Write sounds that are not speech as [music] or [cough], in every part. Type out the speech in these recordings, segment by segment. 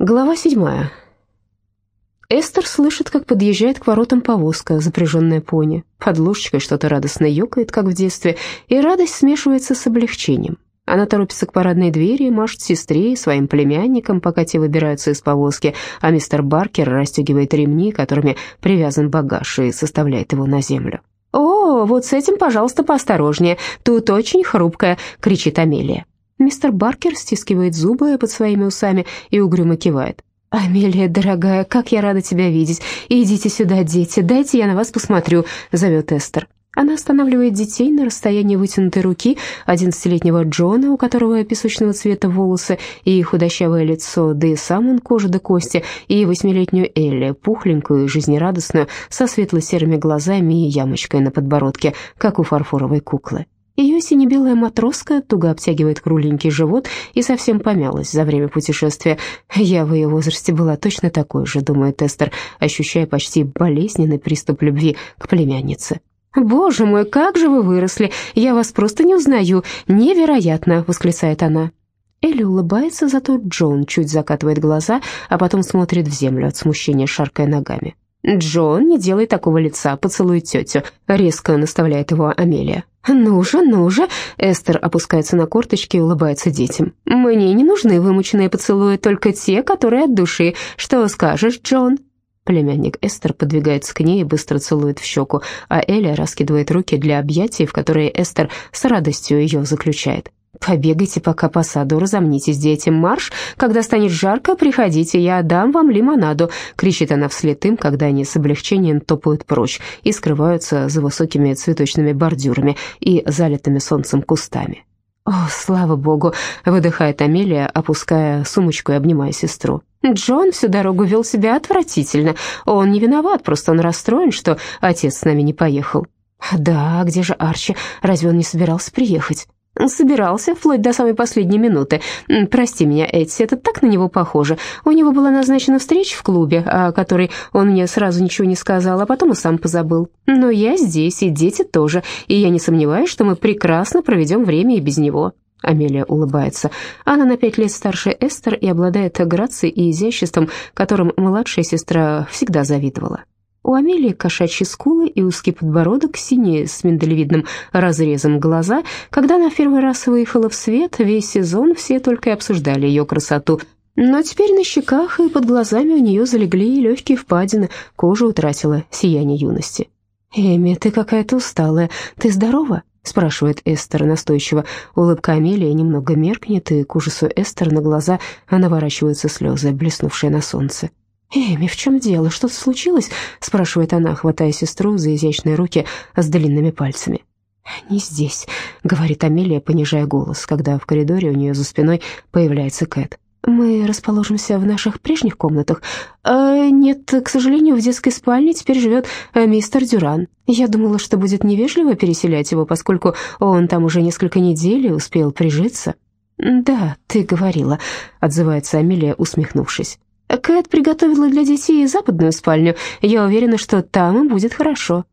Глава седьмая. Эстер слышит, как подъезжает к воротам повозка, запряженная пони. Под ложечкой что-то радостно ёкает, как в детстве, и радость смешивается с облегчением. Она торопится к парадной двери, машет сестре и своим племянникам, пока те выбираются из повозки, а мистер Баркер расстегивает ремни, которыми привязан багаж, и составляет его на землю. «О, вот с этим, пожалуйста, поосторожнее, тут очень хрупкая», — кричит Амелия. Мистер Баркер стискивает зубы под своими усами и угрюмо кивает. «Амелия, дорогая, как я рада тебя видеть. Идите сюда, дети, дайте я на вас посмотрю», — зовет Эстер. Она останавливает детей на расстоянии вытянутой руки, одиннадцатилетнего Джона, у которого песочного цвета волосы и худощавое лицо, да и сам он кожа до кости, и восьмилетнюю Элли, пухленькую и жизнерадостную, со светло-серыми глазами и ямочкой на подбородке, как у фарфоровой куклы. Ее сине-белая матроска туго обтягивает кругленький живот и совсем помялась за время путешествия. Я в ее возрасте была точно такой же, думает Эстер, ощущая почти болезненный приступ любви к племяннице. «Боже мой, как же вы выросли! Я вас просто не узнаю! Невероятно!» — восклицает она. Элли улыбается, зато Джон чуть закатывает глаза, а потом смотрит в землю от смущения, шаркая ногами. «Джон, не делай такого лица, поцелуй тетю», — резко наставляет его Амелия. «Ну же, ну же!» — Эстер опускается на корточки и улыбается детям. «Мне не нужны вымученные поцелуи, только те, которые от души. Что скажешь, Джон?» Племянник Эстер подвигается к ней и быстро целует в щеку, а Эля раскидывает руки для объятий, в которые Эстер с радостью ее заключает. «Побегайте пока по саду, разомнитесь, дети, марш! Когда станет жарко, приходите, я дам вам лимонаду!» — кричит она вслед им, когда они с облегчением топают прочь и скрываются за высокими цветочными бордюрами и залитыми солнцем кустами. «О, слава богу!» — выдыхает Амелия, опуская сумочку и обнимая сестру. «Джон всю дорогу вел себя отвратительно. Он не виноват, просто он расстроен, что отец с нами не поехал». «Да, где же Арчи? Разве он не собирался приехать?» Собирался, вплоть до самой последней минуты. Прости меня, Эдси, это так на него похоже. У него была назначена встреча в клубе, о которой он мне сразу ничего не сказал, а потом и сам позабыл. Но я здесь, и дети тоже, и я не сомневаюсь, что мы прекрасно проведем время и без него». Амелия улыбается. Она на пять лет старше Эстер и обладает грацией и изяществом, которым младшая сестра всегда завидовала. У Амелии кошачьи скулы и узкий подбородок, синие с миндалевидным разрезом глаза. Когда она в первый раз выехала в свет, весь сезон все только и обсуждали ее красоту. Но теперь на щеках и под глазами у нее залегли легкие впадины, кожа утратила сияние юности. «Эми, ты какая-то усталая. Ты здорова?» — спрашивает Эстер настойчиво. Улыбка Амелии немного меркнет, и к ужасу Эстер на глаза наворачиваются слезы, блеснувшие на солнце. «Эми, в чем дело? Что-то случилось?» — спрашивает она, хватая сестру за изящные руки с длинными пальцами. «Не здесь», — говорит Амелия, понижая голос, когда в коридоре у нее за спиной появляется Кэт. «Мы расположимся в наших прежних комнатах?» э, «Нет, к сожалению, в детской спальне теперь живет э, мистер Дюран. Я думала, что будет невежливо переселять его, поскольку он там уже несколько недель и успел прижиться». «Да, ты говорила», — отзывается Амелия, усмехнувшись. Кэт приготовила для детей западную спальню. Я уверена, что там им будет хорошо.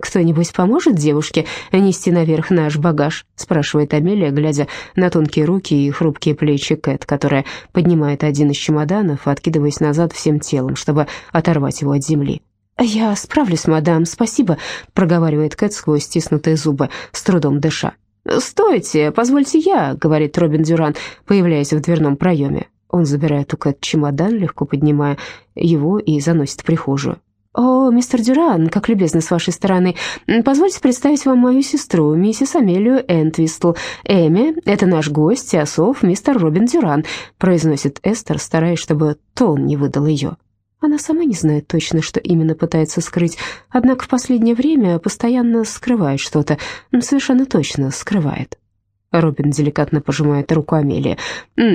«Кто-нибудь поможет девушке нести наверх наш багаж?» спрашивает Амелия, глядя на тонкие руки и хрупкие плечи Кэт, которая поднимает один из чемоданов, откидываясь назад всем телом, чтобы оторвать его от земли. «Я справлюсь, мадам, спасибо», — проговаривает Кэт сквозь стиснутые зубы, с трудом дыша. «Стойте, позвольте я», — говорит Робин Дюран, появляясь в дверном проеме. Он забирает у Кэт чемодан, легко поднимая его и заносит в прихожую. «О, мистер Дюран, как любезно с вашей стороны. Позвольте представить вам мою сестру, миссис Амелию Энтвистл. Эми, это наш гость, Теософ, мистер Робин Дюран», произносит Эстер, стараясь, чтобы тон не выдал ее. Она сама не знает точно, что именно пытается скрыть, однако в последнее время постоянно скрывает что-то, совершенно точно скрывает. Робин деликатно пожимает руку Амелии.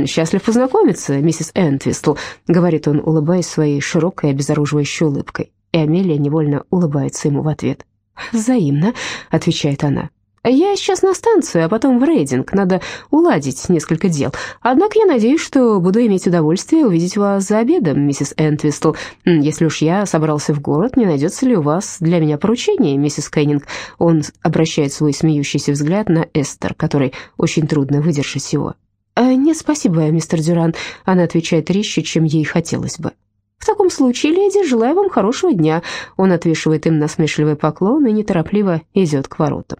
«Счастлив познакомиться, миссис Энтвистл», — говорит он, улыбаясь своей широкой обезоруживающей улыбкой. И Амелия невольно улыбается ему в ответ. «Взаимно», — отвечает она. Я сейчас на станцию, а потом в рейдинг. Надо уладить несколько дел. Однако я надеюсь, что буду иметь удовольствие увидеть вас за обедом, миссис Энтвистл. Если уж я собрался в город, не найдется ли у вас для меня поручение, миссис Кеннинг?» Он обращает свой смеющийся взгляд на Эстер, которой очень трудно выдержать его. «Э, «Нет, спасибо, мистер Дюран», — она отвечает резче, чем ей хотелось бы. «В таком случае, леди, желаю вам хорошего дня». Он отвешивает им насмешливый поклон и неторопливо идет к воротам.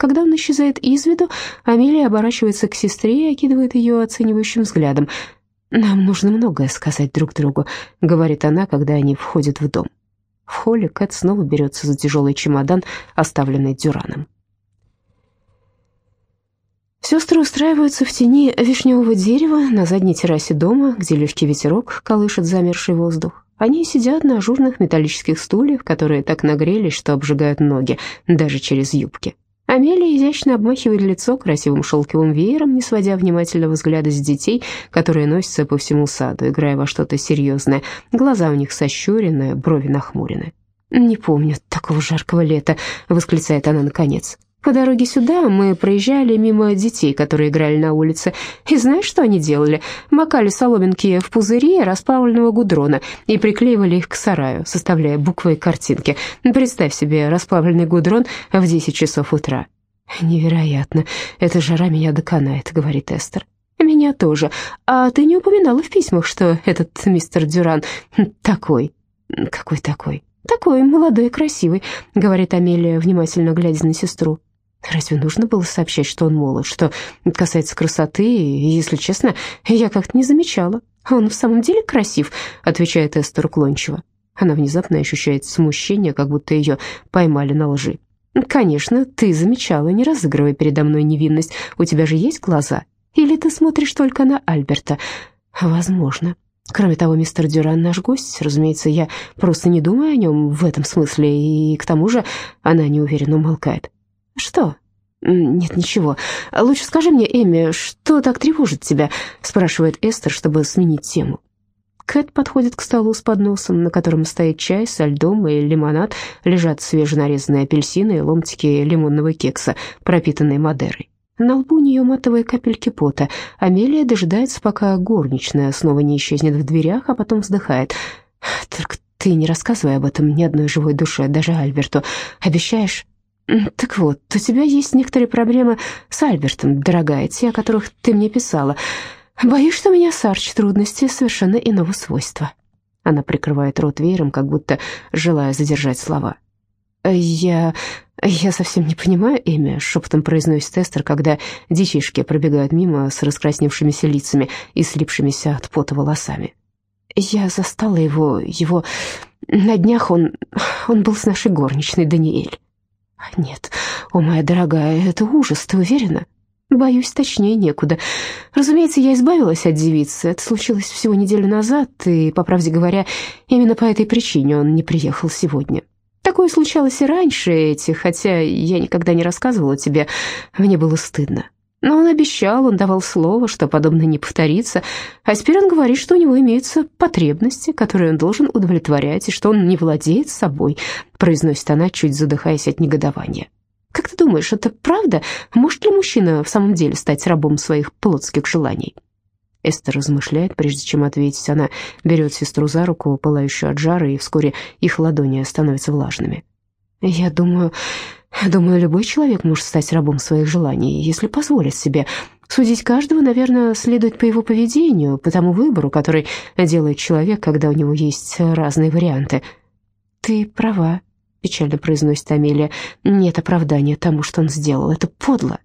Когда он исчезает из виду, Амелия оборачивается к сестре и окидывает ее оценивающим взглядом. «Нам нужно многое сказать друг другу», — говорит она, когда они входят в дом. В холле Кэт снова берется за тяжелый чемодан, оставленный Дюраном. Сестры устраиваются в тени вишневого дерева на задней террасе дома, где легкий ветерок колышет замерший воздух. Они сидят на ажурных металлических стульях, которые так нагрелись, что обжигают ноги, даже через юбки. Амелия изящно обмахивает лицо красивым шелковым веером, не сводя внимательного взгляда с детей, которые носятся по всему саду, играя во что-то серьезное. Глаза у них сощурены, брови нахмурены. «Не помню такого жаркого лета», — восклицает она наконец. По дороге сюда мы проезжали мимо детей, которые играли на улице. И знаешь, что они делали? Макали соломинки в пузыри расплавленного гудрона и приклеивали их к сараю, составляя буквы и картинки. Представь себе расплавленный гудрон в 10 часов утра. «Невероятно. Эта жара меня доконает», — говорит Эстер. «Меня тоже. А ты не упоминала в письмах, что этот мистер Дюран такой?» «Какой такой?» «Такой молодой и красивый», — говорит Амелия, внимательно глядя на сестру. Разве нужно было сообщать, что он молод? Что касается красоты, если честно, я как-то не замечала. Он в самом деле красив, отвечает Эстер уклончиво. Она внезапно ощущает смущение, как будто ее поймали на лжи. «Конечно, ты замечала, не разыгрывай передо мной невинность. У тебя же есть глаза? Или ты смотришь только на Альберта?» «Возможно. Кроме того, мистер Дюран наш гость. Разумеется, я просто не думаю о нем в этом смысле, и к тому же она неуверенно умолкает. «Что?» «Нет, ничего. Лучше скажи мне, Эми, что так тревожит тебя?» спрашивает Эстер, чтобы сменить тему. Кэт подходит к столу с подносом, на котором стоит чай со льдом и лимонад, лежат свеженарезанные апельсины и ломтики лимонного кекса, пропитанные Мадерой. На лбу у нее матовые капельки пота. Амелия дожидается, пока горничная снова не исчезнет в дверях, а потом вздыхает. «Только ты не рассказывай об этом ни одной живой душе, даже Альберту. Обещаешь?» «Так вот, у тебя есть некоторые проблемы с Альбертом, дорогая, те, о которых ты мне писала. Боюсь, что меня с Арчи трудности совершенно иного свойства». Она прикрывает рот веером, как будто желая задержать слова. «Я... я совсем не понимаю, Эми», — шепотом произносит Эстер, когда детишки пробегают мимо с раскрасневшимися лицами и слипшимися от пота волосами. «Я застала его... его... на днях он... он был с нашей горничной, Даниэль». «Нет, о, моя дорогая, это ужас, ты уверена?» «Боюсь, точнее некуда. Разумеется, я избавилась от девицы. Это случилось всего неделю назад, и, по правде говоря, именно по этой причине он не приехал сегодня. Такое случалось и раньше, эти, хотя я никогда не рассказывала тебе, мне было стыдно. Но он обещал, он давал слово, что подобное не повторится. А теперь он говорит, что у него имеются потребности, которые он должен удовлетворять, и что он не владеет собой, произносит она, чуть задыхаясь от негодования. Как ты думаешь, это правда? Может ли мужчина в самом деле стать рабом своих плотских желаний? Эстер размышляет, прежде чем ответить. Она берет сестру за руку, пылающую от жара, и вскоре их ладони становятся влажными. «Я думаю, Думаю, любой человек может стать рабом своих желаний, если позволит себе. Судить каждого, наверное, следует по его поведению, по тому выбору, который делает человек, когда у него есть разные варианты. «Ты права», — печально произносит Амелия. «Нет оправдания тому, что он сделал. Это подло».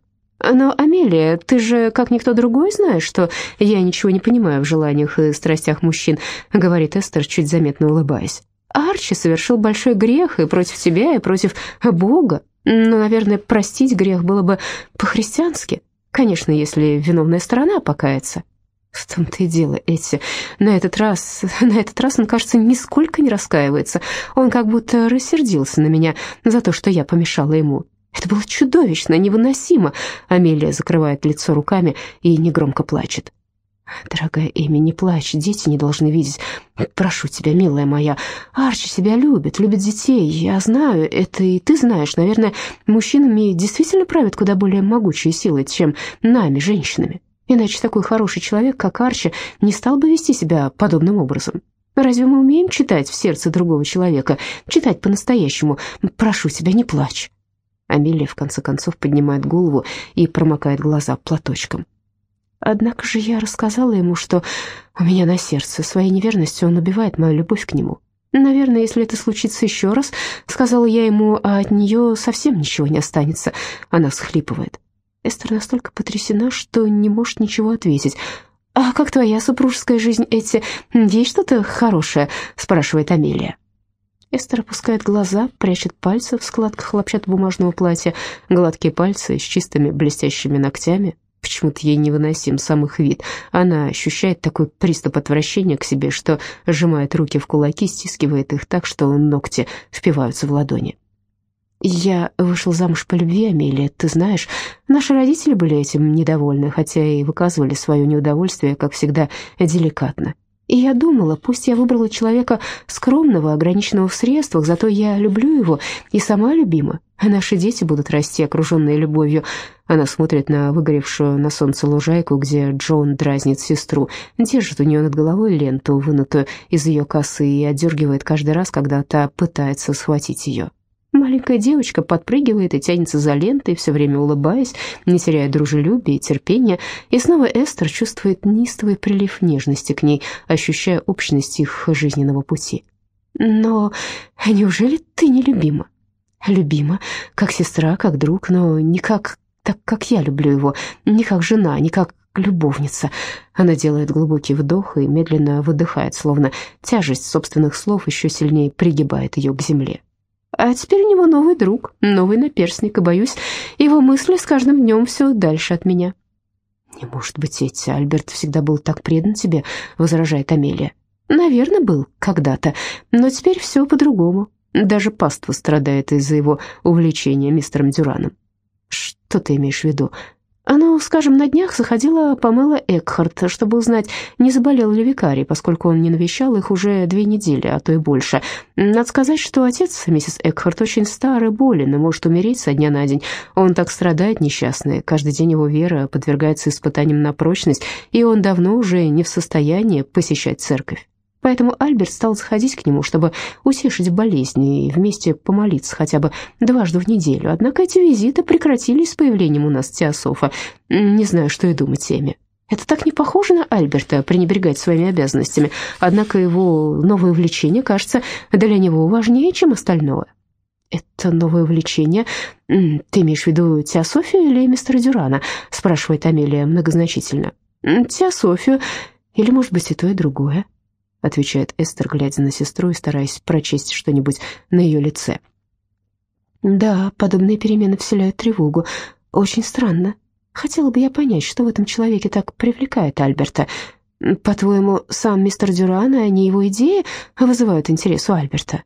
«Но, Амелия, ты же, как никто другой, знаешь, что я ничего не понимаю в желаниях и страстях мужчин», — говорит Эстер, чуть заметно улыбаясь. «Арчи совершил большой грех и против тебя, и против Бога. Но, наверное, простить грех было бы по-христиански. Конечно, если виновная сторона покается. В том-то и дело, Эти. На этот раз, [laughs] на этот раз он, кажется, нисколько не раскаивается. Он как будто рассердился на меня за то, что я помешала ему. Это было чудовищно, невыносимо. Амелия закрывает лицо руками и негромко плачет. «Дорогая Эми, не плачь, дети не должны видеть. Прошу тебя, милая моя, Арчи себя любит, любит детей. Я знаю, это и ты знаешь. Наверное, мужчинами действительно правят куда более могучие силы, чем нами, женщинами. Иначе такой хороший человек, как Арчи, не стал бы вести себя подобным образом. Разве мы умеем читать в сердце другого человека, читать по-настоящему? Прошу тебя, не плачь». Амелия, в конце концов, поднимает голову и промокает глаза платочком. Однако же я рассказала ему, что у меня на сердце. Своей неверностью он убивает мою любовь к нему. Наверное, если это случится еще раз, сказала я ему, а от нее совсем ничего не останется. Она всхлипывает. Эстер настолько потрясена, что не может ничего ответить. «А как твоя супружеская жизнь, Эти? Есть что-то хорошее?» — спрашивает Амелия. Эстер опускает глаза, прячет пальцы в складках хлопчатобумажного платья, гладкие пальцы с чистыми блестящими ногтями. Почему-то ей невыносим сам их вид. Она ощущает такой приступ отвращения к себе, что сжимает руки в кулаки, стискивает их так, что ногти впиваются в ладони. «Я вышел замуж по любви, Амелия, ты знаешь. Наши родители были этим недовольны, хотя и выказывали свое неудовольствие, как всегда, деликатно. И я думала, пусть я выбрала человека скромного, ограниченного в средствах, зато я люблю его и сама любима. А наши дети будут расти, окруженные любовью. Она смотрит на выгоревшую на солнце лужайку, где Джон дразнит сестру, держит у нее над головой ленту, вынутую из ее косы, и отдергивает каждый раз, когда та пытается схватить ее. Маленькая девочка подпрыгивает и тянется за лентой, все время улыбаясь, не теряя дружелюбия и терпения, и снова Эстер чувствует неистовый прилив нежности к ней, ощущая общность их жизненного пути. «Но неужели ты нелюбима?» «Любима, как сестра, как друг, но не как так, как я люблю его, не как жена, не как любовница». Она делает глубокий вдох и медленно выдыхает, словно тяжесть собственных слов еще сильнее пригибает ее к земле. А теперь у него новый друг, новый наперсник, и, боюсь, его мысли с каждым днем все дальше от меня». «Не может быть, эти Альберт всегда был так предан тебе», — возражает Амелия. «Наверное, был когда-то, но теперь все по-другому. Даже паства страдает из-за его увлечения мистером Дюраном». «Что ты имеешь в виду?» Она, скажем, на днях заходила Памела Экхарт, чтобы узнать, не заболел ли викарий, поскольку он не навещал их уже две недели, а то и больше. Надо сказать, что отец миссис Экхарт очень старый, болен и может умереть со дня на день. Он так страдает несчастный, каждый день его вера подвергается испытаниям на прочность, и он давно уже не в состоянии посещать церковь. Поэтому Альберт стал заходить к нему, чтобы утешить болезни и вместе помолиться хотя бы дважды в неделю. Однако эти визиты прекратились с появлением у нас Теософа. Не знаю, что и думать Эми. Это так не похоже на Альберта пренебрегать своими обязанностями, однако его новое увлечение кажется для него важнее, чем остальное. «Это новое увлечение? Ты имеешь в виду Теософию или мистера Дюрана?» спрашивает Амелия многозначительно. «Теософию, или, может быть, и то, и другое» отвечает Эстер, глядя на сестру и стараясь прочесть что-нибудь на ее лице. «Да, подобные перемены вселяют тревогу. Очень странно. Хотела бы я понять, что в этом человеке так привлекает Альберта. По-твоему, сам мистер Дюран, а не его идеи вызывают интерес у Альберта?»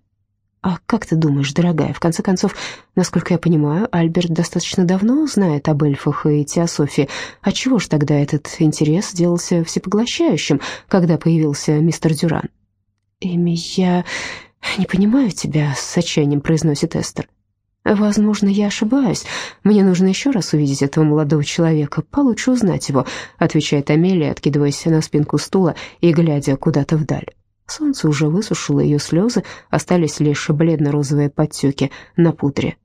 «А как ты думаешь, дорогая, в конце концов, насколько я понимаю, Альберт достаточно давно знает об эльфах и теософии. А чего ж тогда этот интерес сделался всепоглощающим, когда появился мистер Дюран?» «Эми, я не понимаю тебя», — с отчаянием произносит Эстер. «Возможно, я ошибаюсь. Мне нужно еще раз увидеть этого молодого человека, получше узнать его», — отвечает Амелия, откидываясь на спинку стула и глядя куда-то вдаль. Солнце уже высушило ее слезы, остались лишь бледно-розовые подтеки на пудре.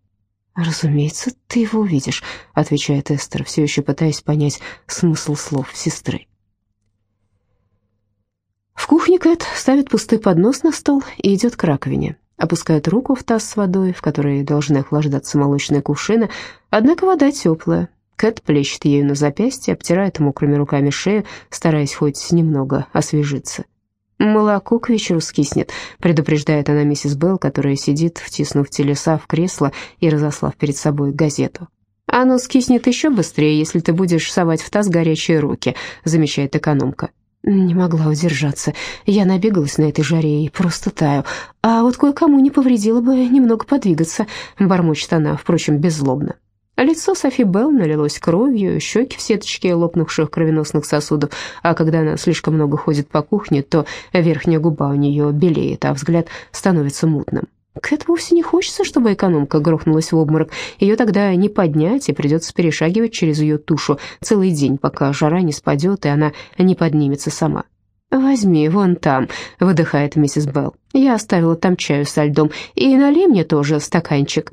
«Разумеется, ты его увидишь», — отвечает Эстер, все еще пытаясь понять смысл слов сестры. В кухне Кэт ставит пустой поднос на стол и идет к раковине. Опускает руку в таз с водой, в которой должны охлаждаться молочные кувшины, однако вода теплая. Кэт плещет ею на запястье, обтирает мокрыми руками шею, стараясь хоть немного освежиться. «Молоко к вечеру скиснет», — предупреждает она миссис Белл, которая сидит, втиснув телеса в кресло и разослав перед собой газету. «Оно скиснет еще быстрее, если ты будешь совать в таз горячие руки», — замечает экономка. Не могла удержаться. Я набегалась на этой жаре и просто таю. А вот кое-кому не повредило бы немного подвигаться, бормочет она, впрочем, беззлобно. А лицо Софи Белл налилось кровью, щеки в сеточке лопнувших кровеносных сосудов, а когда она слишком много ходит по кухне, то верхняя губа у нее белеет, а взгляд становится мутным. Кэт вовсе не хочется, чтобы экономка грохнулась в обморок. Ее тогда не поднять, и придется перешагивать через ее тушу целый день, пока жара не спадет, и она не поднимется сама. «Возьми, вон там», — выдыхает миссис Белл. «Я оставила там чаю со льдом, и налей мне тоже стаканчик».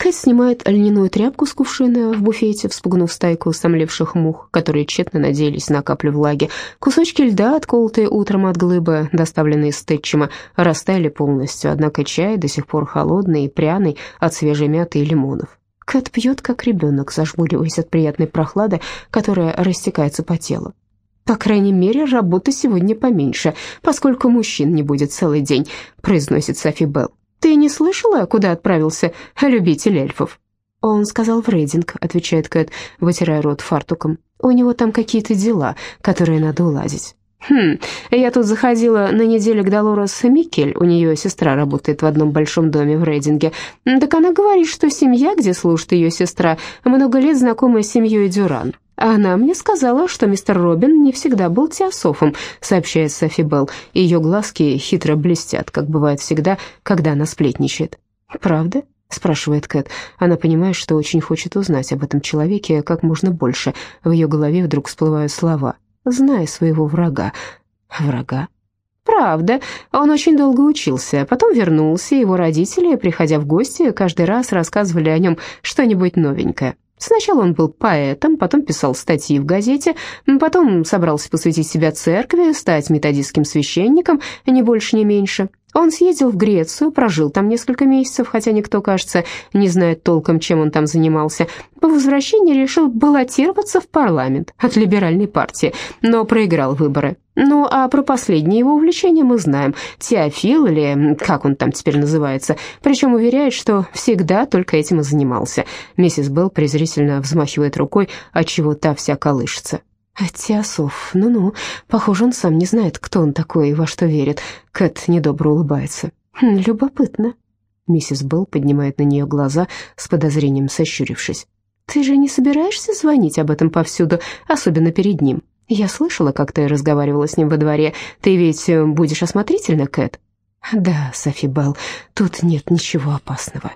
Кэт снимает льняную тряпку с кувшина в буфете, вспугнув стайку сомлевших мух, которые тщетно надеялись на каплю влаги. Кусочки льда, отколотые утром от глыбы, доставленные из Тэтчима, растаяли полностью, однако чай до сих пор холодный и пряный от свежей мяты и лимонов. Кэт пьет, как ребенок, зажмуриваясь от приятной прохлады, которая растекается по телу. «По крайней мере, работы сегодня поменьше, поскольку мужчин не будет целый день», произносит Софи Белл. «Ты не слышала, куда отправился любитель эльфов?» «Он сказал в рейдинг», — отвечает Кэт, вытирая рот фартуком. «У него там какие-то дела, которые надо уладить». «Хм, я тут заходила на неделю к Долорес Микель, у нее сестра работает в одном большом доме в Рейдинге. Так она говорит, что семья, где служит ее сестра, много лет знакома с семьей Дюран. Она мне сказала, что мистер Робин не всегда был теософом, сообщает Софи Белл. Ее глазки хитро блестят, как бывает всегда, когда она сплетничает. «Правда?» — спрашивает Кэт. Она понимает, что очень хочет узнать об этом человеке как можно больше. В ее голове вдруг всплывают слова. «Знай своего врага». «Врага?» «Правда. Он очень долго учился, потом вернулся, его родители, приходя в гости, каждый раз рассказывали о нем что-нибудь новенькое. Сначала он был поэтом, потом писал статьи в газете, потом собрался посвятить себя церкви, стать методистским священником, ни больше, ни меньше. Он съездил в Грецию, прожил там несколько месяцев, хотя никто, кажется, не знает толком, чем он там занимался. По возвращении решил баллотироваться в парламент от либеральной партии, но проиграл выборы. Ну, а про последнее его увлечение мы знаем. Теофил, или как он там теперь называется, причем уверяет, что всегда только этим и занимался. Миссис Белл презрительно взмахивает рукой, отчего та вся колышется. «Теософ, ну-ну, похоже, он сам не знает, кто он такой и во что верит». Кэт недобро улыбается. «Хм, «Любопытно». Миссис Белл поднимает на нее глаза, с подозрением сощурившись. «Ты же не собираешься звонить об этом повсюду, особенно перед ним? Я слышала, как ты разговаривала с ним во дворе. Ты ведь э, будешь осмотрительна, Кэт?» «Да, Софи Белл, тут нет ничего опасного».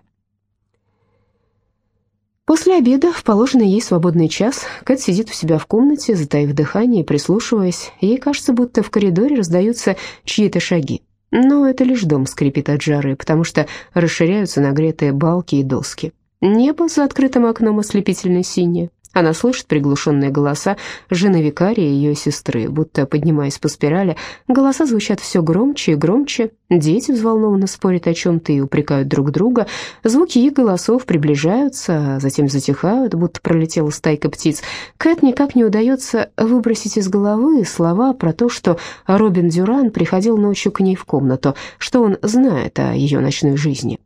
После обеда, в положенный ей свободный час, Кэт сидит у себя в комнате, затаив дыхание и прислушиваясь. Ей кажется, будто в коридоре раздаются чьи-то шаги. Но это лишь дом скрипит от жары, потому что расширяются нагретые балки и доски. Небо за открытым окном ослепительно синее. Она слышит приглушенные голоса жены викария и ее сестры, будто поднимаясь по спирали. Голоса звучат все громче и громче. Дети взволнованно спорят о чем-то и упрекают друг друга. Звуки их голосов приближаются, а затем затихают, будто пролетела стайка птиц. Кэт никак не удается выбросить из головы слова про то, что Робин Дюран приходил ночью к ней в комнату, что он знает о ее ночной жизни.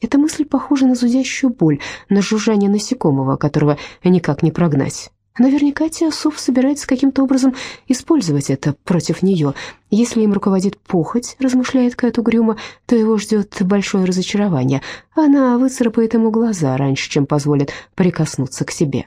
Эта мысль похожа на зудящую боль, на жужжание насекомого, которого никак не прогнать. Наверняка Теософ собирается каким-то образом использовать это против нее. Если им руководит похоть, размышляет Кэт угрюмо, то его ждет большое разочарование. Она выцарапает ему глаза раньше, чем позволит прикоснуться к себе.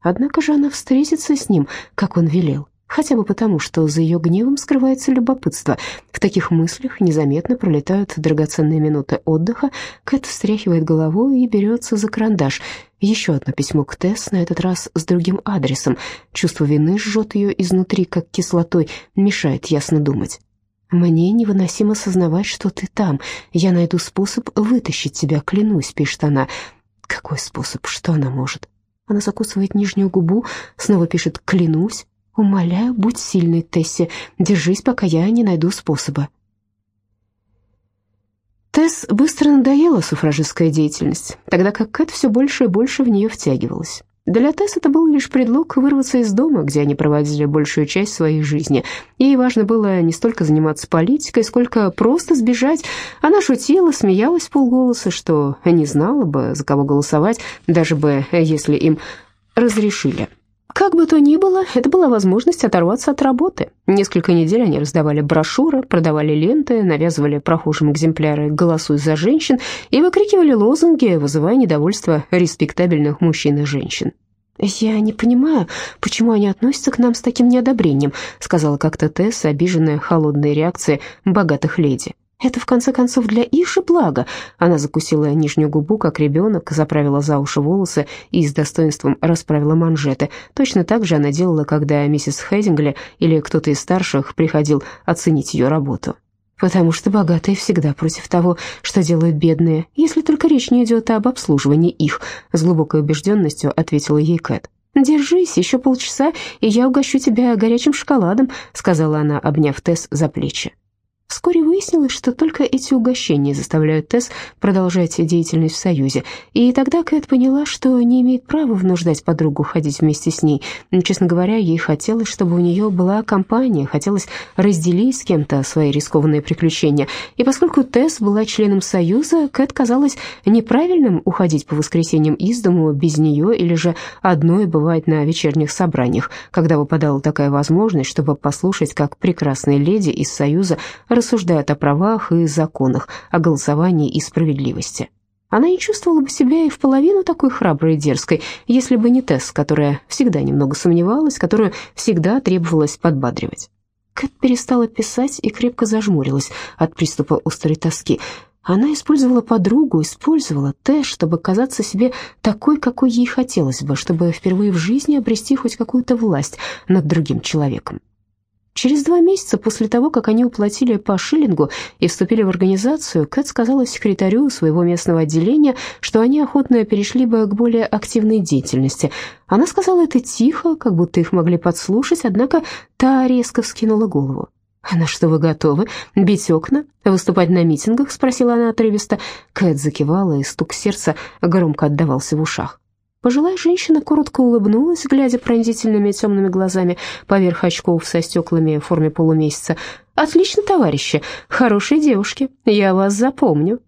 Однако же она встретится с ним, как он велел. Хотя бы потому, что за ее гневом скрывается любопытство. В таких мыслях незаметно пролетают драгоценные минуты отдыха. Кэт встряхивает головой и берется за карандаш. Еще одно письмо к Тесс, на этот раз с другим адресом. Чувство вины жжет ее изнутри, как кислотой, мешает ясно думать. «Мне невыносимо сознавать, что ты там. Я найду способ вытащить тебя, клянусь», — пишет она. «Какой способ? Что она может?» Она закусывает нижнюю губу, снова пишет «клянусь». «Умоляю, будь сильной, Тесси. Держись, пока я не найду способа». Тесс быстро надоела суфражистская деятельность, тогда как Кэт все больше и больше в нее втягивалась. Для Тесс это был лишь предлог вырваться из дома, где они проводили большую часть своей жизни. Ей важно было не столько заниматься политикой, сколько просто сбежать. Она шутила, смеялась полголоса, что не знала бы, за кого голосовать, даже бы, если им разрешили. Как бы то ни было, это была возможность оторваться от работы. Несколько недель они раздавали брошюры, продавали ленты, навязывали прохожим экземпляры «Голосуй за женщин» и выкрикивали лозунги, вызывая недовольство респектабельных мужчин и женщин. «Я не понимаю, почему они относятся к нам с таким неодобрением», сказала как-то Тесса, обиженная холодной реакцией богатых леди. Это, в конце концов, для их же блага. Она закусила нижнюю губу, как ребенок, заправила за уши волосы и с достоинством расправила манжеты. Точно так же она делала, когда миссис Хейдингли или кто-то из старших приходил оценить ее работу. «Потому что богатые всегда против того, что делают бедные, если только речь не идет об обслуживании их», с глубокой убежденностью ответила ей Кэт. «Держись, еще полчаса, и я угощу тебя горячим шоколадом», сказала она, обняв Тесс за плечи. Вскоре выяснилось, что только эти угощения заставляют Тесс продолжать деятельность в Союзе, и тогда Кэт поняла, что не имеет права внуждать подругу ходить вместе с ней. Честно говоря, ей хотелось, чтобы у нее была компания, хотелось разделить с кем-то свои рискованные приключения. И поскольку Тесс была членом Союза, Кэт казалось неправильным уходить по воскресеньям из дому без нее или же одной бывать на вечерних собраниях, когда выпадала такая возможность, чтобы послушать, как прекрасные леди из Союза рассуждают о правах и законах, о голосовании и справедливости. Она не чувствовала бы себя и в половину такой храброй и дерзкой, если бы не Тесс, которая всегда немного сомневалась, которую всегда требовалось подбадривать. Кэт перестала писать и крепко зажмурилась от приступа острой тоски. Она использовала подругу, использовала Тесс, чтобы казаться себе такой, какой ей хотелось бы, чтобы впервые в жизни обрести хоть какую-то власть над другим человеком. Через два месяца после того, как они уплатили по шиллингу и вступили в организацию, Кэт сказала секретарю своего местного отделения, что они охотно перешли бы к более активной деятельности. Она сказала это тихо, как будто их могли подслушать, однако та резко вскинула голову. «На что вы готовы? Бить окна? Выступать на митингах?» — спросила она отрывисто. Кэт закивала, и стук сердца громко отдавался в ушах. Пожилая женщина коротко улыбнулась, глядя пронзительными темными глазами поверх очков со стеклами в форме полумесяца. «Отлично, товарищи, хорошие девушки, я вас запомню».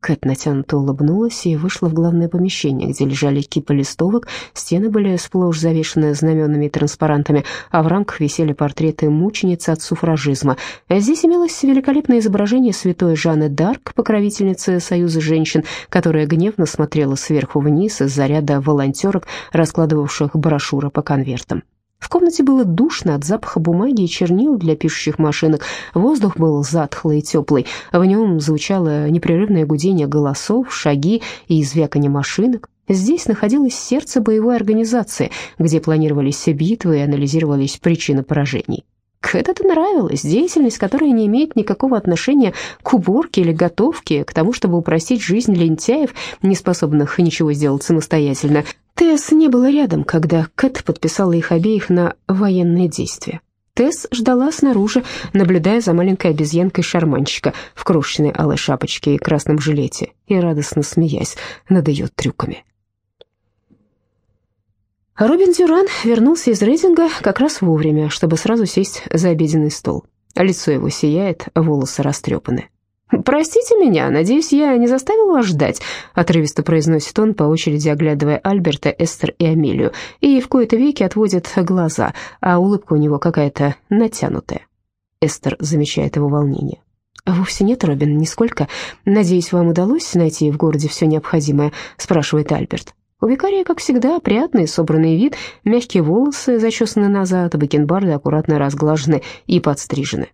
Кэт натянуто улыбнулась и вышла в главное помещение, где лежали кипы листовок, стены были сплошь завешены знаменами и транспарантами, а в рамках висели портреты мученицы от суфражизма. Здесь имелось великолепное изображение святой Жанны Дарк, покровительницы Союза женщин, которая гневно смотрела сверху вниз из-за ряда волонтерок, раскладывавших брошюры по конвертам. В комнате было душно от запаха бумаги и чернил для пишущих машинок. Воздух был затхлый и теплый. В нем звучало непрерывное гудение голосов, шаги и звяканье машинок. Здесь находилось сердце боевой организации, где планировались битвы и анализировались причины поражений. Кэт это нравилось, деятельность, которая не имеет никакого отношения к уборке или готовке, к тому, чтобы упростить жизнь лентяев, не способных ничего сделать самостоятельно. Тесс не было рядом, когда Кэт подписала их обеих на военные действия. Тесс ждала снаружи, наблюдая за маленькой обезьянкой шарманщика в крошечной алой шапочке и красном жилете, и радостно смеясь над ее трюками. Робин Дюран вернулся из рейтинга как раз вовремя, чтобы сразу сесть за обеденный стол. Лицо его сияет, волосы растрепаны. «Простите меня, надеюсь, я не заставил вас ждать», — отрывисто произносит он, по очереди оглядывая Альберта, Эстер и Амелию, и в кои-то веки отводит глаза, а улыбка у него какая-то натянутая. Эстер замечает его волнение. «Вовсе нет, Робин, нисколько. Надеюсь, вам удалось найти в городе все необходимое?» — спрашивает Альберт. У викария, как всегда, опрятный, собранный вид, мягкие волосы зачесаны назад, бакенбарды аккуратно разглажены и подстрижены.